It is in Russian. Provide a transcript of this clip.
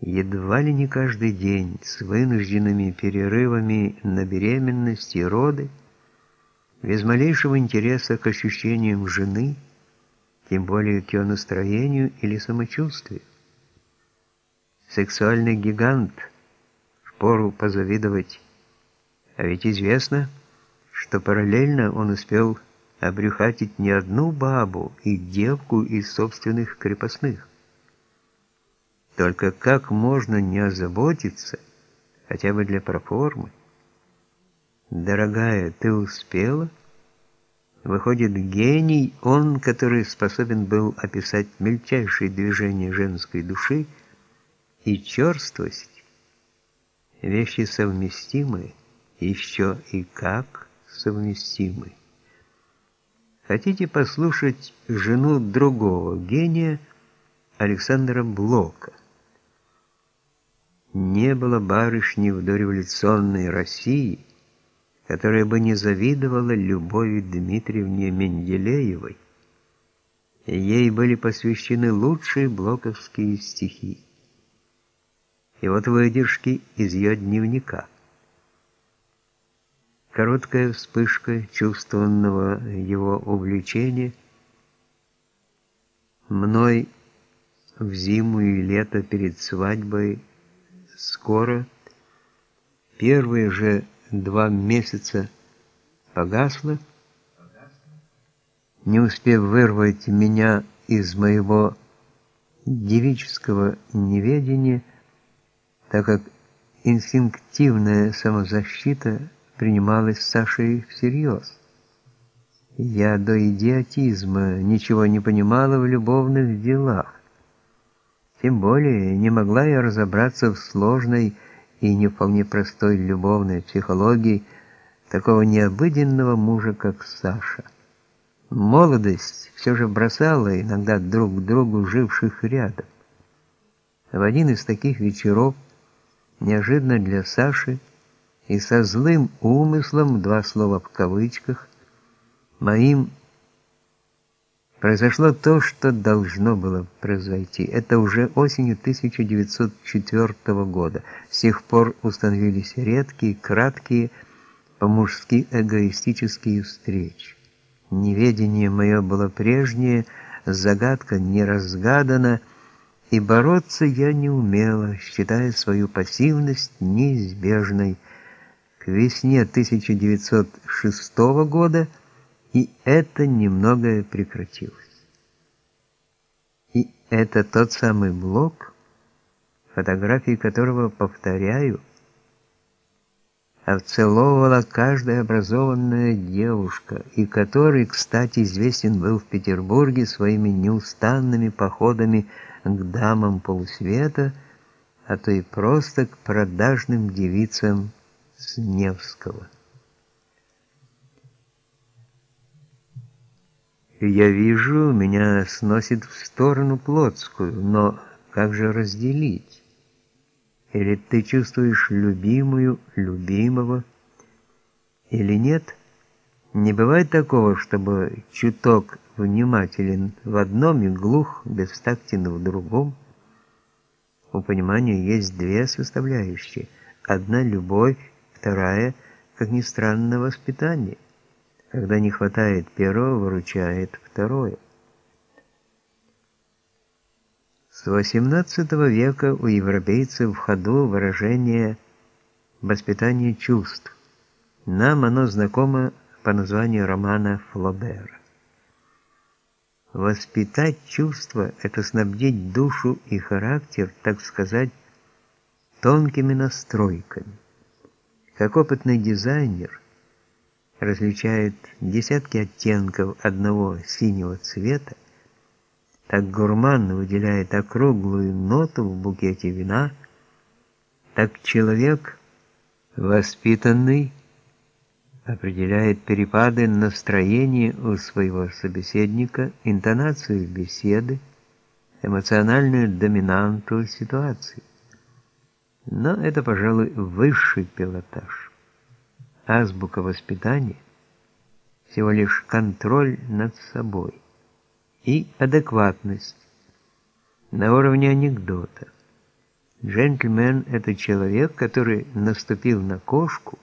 едва ли не каждый день с вынужденными перерывами на беременность и роды, без малейшего интереса к ощущениям жены, тем более к ее настроению или самочувствию. Сексуальный гигант, впору позавидовать, а ведь известно, что параллельно он успел обрюхатить не одну бабу и девку из собственных крепостных. Только как можно не озаботиться, хотя бы для проформы? Дорогая, ты успела? Выходит, гений, он, который способен был описать мельчайшие движения женской души и черствость, вещи совместимые, еще и как совместимы. Хотите послушать жену другого гения Александра Блока? Не было барышни в дореволюционной России, которая бы не завидовала Любови Дмитриевне Менделеевой. Ей были посвящены лучшие блоковские стихи. И вот выдержки из ее дневника. Короткая вспышка чувственного его увлечения мной в зиму и лето перед свадьбой скоро, первые же два месяца погасло, не успев вырвать меня из моего девического неведения, так как инстинктивная самозащита принималась Сашей всерьез. Я до идиотизма ничего не понимала в любовных делах. Тем более не могла я разобраться в сложной и не вполне простой любовной психологии такого необыденного мужа, как Саша. Молодость все же бросала иногда друг к другу живших рядом. В один из таких вечеров, неожиданно для Саши, и со злым умыслом, два слова в кавычках, моим произошло то, что должно было произойти. Это уже осенью 1904 года. С тех пор установились редкие, краткие, по-мужски эгоистические встречи. Неведение мое было прежнее, загадка не разгадана, и бороться я не умела, считая свою пассивность неизбежной, к весне 1906 года, и это немного прекратилось. И это тот самый блок, фотографии которого, повторяю, обцеловывала каждая образованная девушка, и который, кстати, известен был в Петербурге своими неустанными походами к дамам полусвета, а то и просто к продажным девицам с Невского. Я вижу, меня сносит в сторону плотскую, но как же разделить? Или ты чувствуешь любимую, любимого, или нет? Не бывает такого, чтобы чуток внимателен в одном и глух, бестактен в другом. У понимания есть две составляющие. Одна – любовь, Вторая, как ни странно, воспитание. Когда не хватает первого, выручает второе. С XVIII века у европейцев в ходу выражение «воспитание чувств». Нам оно знакомо по названию романа Флобера. Воспитать чувства – это снабдить душу и характер, так сказать, тонкими настройками. Как опытный дизайнер различает десятки оттенков одного синего цвета, так гурман выделяет округлую ноту в букете вина, так человек, воспитанный, определяет перепады настроения у своего собеседника, интонацию беседы, эмоциональную доминанту ситуации. Но это, пожалуй, высший пилотаж. Азбука воспитания – всего лишь контроль над собой и адекватность на уровне анекдота. Джентльмен – это человек, который наступил на кошку,